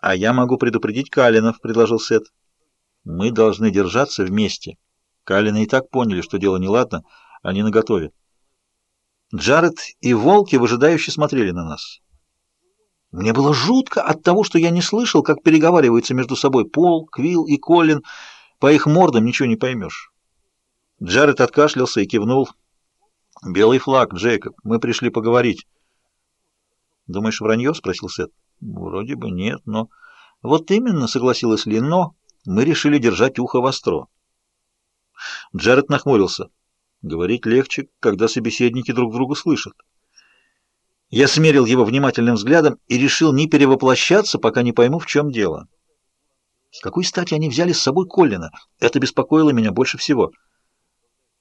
«А я могу предупредить Калинов», — предложил Сет. «Мы должны держаться вместе». Калины и так поняли, что дело неладно, они наготове. Джаред и волки выжидающе смотрели на нас. Мне было жутко от того, что я не слышал, как переговариваются между собой Пол, Квилл и Колин. По их мордам ничего не поймешь. Джаред откашлялся и кивнул. «Белый флаг, Джейкоб, мы пришли поговорить». «Думаешь, вранье?» — спросил Сет. «Вроде бы нет, но...» «Вот именно», — согласилась Ли, — «но...» Мы решили держать ухо востро. Джаред нахмурился. Говорить легче, когда собеседники друг друга слышат. Я смерил его внимательным взглядом и решил не перевоплощаться, пока не пойму, в чем дело. С какой стати они взяли с собой Коллина? Это беспокоило меня больше всего.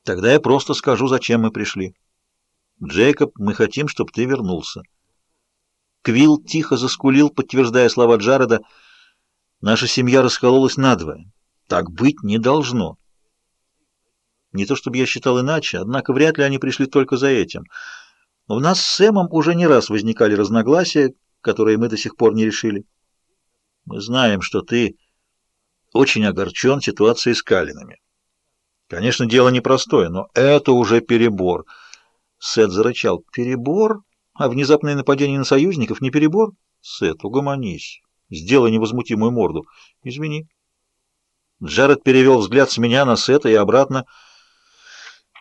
Тогда я просто скажу, зачем мы пришли. Джейкоб, мы хотим, чтобы ты вернулся. Квилл тихо заскулил, подтверждая слова Джареда. Наша семья раскололась надвое. Так быть не должно. Не то чтобы я считал иначе, однако вряд ли они пришли только за этим — у нас с Сэмом уже не раз возникали разногласия, которые мы до сих пор не решили. Мы знаем, что ты очень огорчен ситуацией с Калинами. Конечно, дело непростое, но это уже перебор. Сет зарычал. Перебор? А внезапное нападение на союзников не перебор? Сет, угомонись. Сделай невозмутимую морду. Извини. Джаред перевел взгляд с меня на Сета и обратно.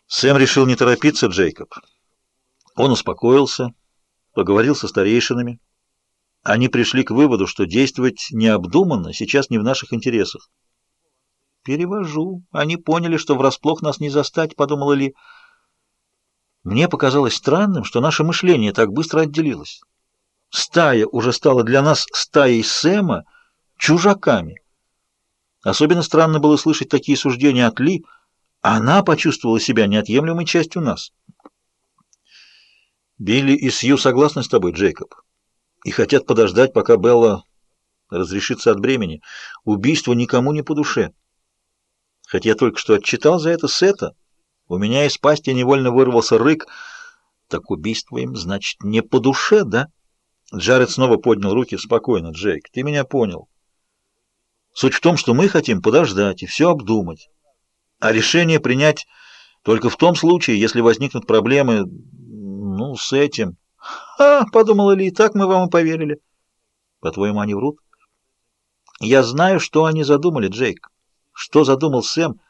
Сэм решил не торопиться, Джейкоб. Он успокоился, поговорил со старейшинами. Они пришли к выводу, что действовать необдуманно сейчас не в наших интересах. «Перевожу. Они поняли, что врасплох нас не застать», — подумала Ли. Мне показалось странным, что наше мышление так быстро отделилось. Стая уже стала для нас стаей Сэма чужаками. Особенно странно было слышать такие суждения от Ли. Она почувствовала себя неотъемлемой частью нас. Билли и Сью согласны с тобой, Джейкоб, и хотят подождать, пока Белла разрешится от бремени. Убийство никому не по душе. Хотя я только что отчитал за это Сета, у меня из пасти невольно вырвался рык. Так убийство им, значит, не по душе, да? Джаред снова поднял руки. Спокойно, Джейк, ты меня понял. Суть в том, что мы хотим подождать и все обдумать. А решение принять только в том случае, если возникнут проблемы, ну, с этим. А, подумала Ли, так мы вам и поверили. По-твоему, они врут? Я знаю, что они задумали, Джейк. Что задумал Сэм?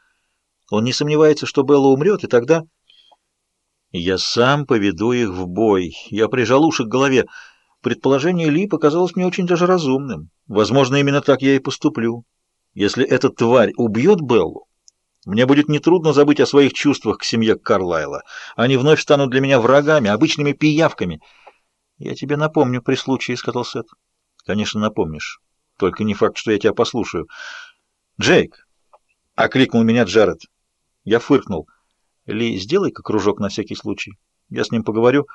Он не сомневается, что Белла умрет, и тогда... Я сам поведу их в бой. Я прижал уши к голове. Предположение Ли показалось мне очень даже разумным. Возможно, именно так я и поступлю. Если эта тварь убьет Беллу, мне будет нетрудно забыть о своих чувствах к семье Карлайла. Они вновь станут для меня врагами, обычными пиявками. Я тебе напомню при случае, — сказал Сет. Конечно, напомнишь. Только не факт, что я тебя послушаю. Джейк! — окликнул меня Джаред. Я фыркнул. Ли, сделай-ка кружок на всякий случай. Я с ним поговорю.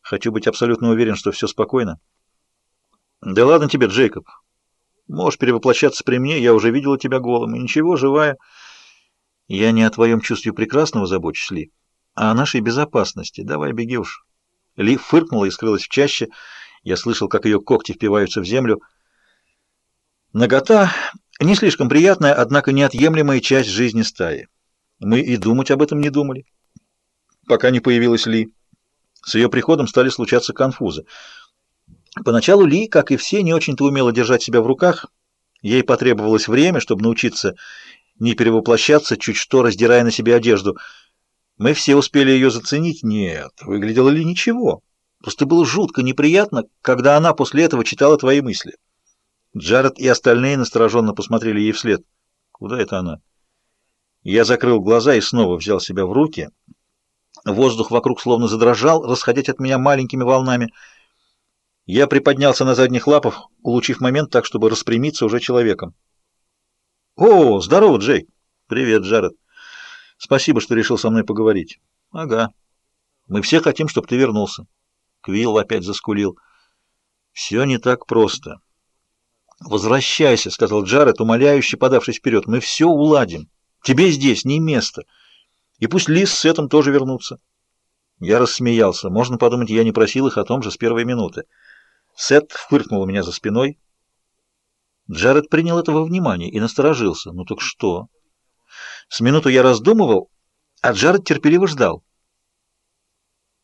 Хочу быть абсолютно уверен, что все спокойно. Да ладно тебе, Джейкоб. Можешь перевоплощаться при мне, я уже видела тебя голым. И ничего, живая... Я не о твоем чувстве прекрасного забочусь, Ли, а о нашей безопасности. Давай, беги уж. Ли фыркнула и скрылась в чаще. Я слышал, как ее когти впиваются в землю. Нагота не слишком приятная, однако неотъемлемая часть жизни стаи. Мы и думать об этом не думали, пока не появилась Ли. С ее приходом стали случаться конфузы. Поначалу Ли, как и все, не очень-то умела держать себя в руках. Ей потребовалось время, чтобы научиться не перевоплощаться, чуть что раздирая на себе одежду. Мы все успели ее заценить? Нет, выглядело ли ничего. Просто было жутко неприятно, когда она после этого читала твои мысли. Джаред и остальные настороженно посмотрели ей вслед. Куда это она? Я закрыл глаза и снова взял себя в руки. Воздух вокруг словно задрожал, расходясь от меня маленькими волнами. Я приподнялся на задних лапах, улучив момент так, чтобы распрямиться уже человеком. «О, здорово, Джей!» «Привет, Джаред!» «Спасибо, что решил со мной поговорить». «Ага. Мы все хотим, чтобы ты вернулся». Квилл опять заскулил. «Все не так просто». «Возвращайся», — сказал Джаред, умоляюще подавшись вперед. «Мы все уладим. Тебе здесь не место. И пусть Лис с этим тоже вернутся». Я рассмеялся. Можно подумать, я не просил их о том же с первой минуты. Сет фыркнул у меня за спиной. Джаред принял это во внимание и насторожился. Ну так что? С минуту я раздумывал, а Джаред терпеливо ждал.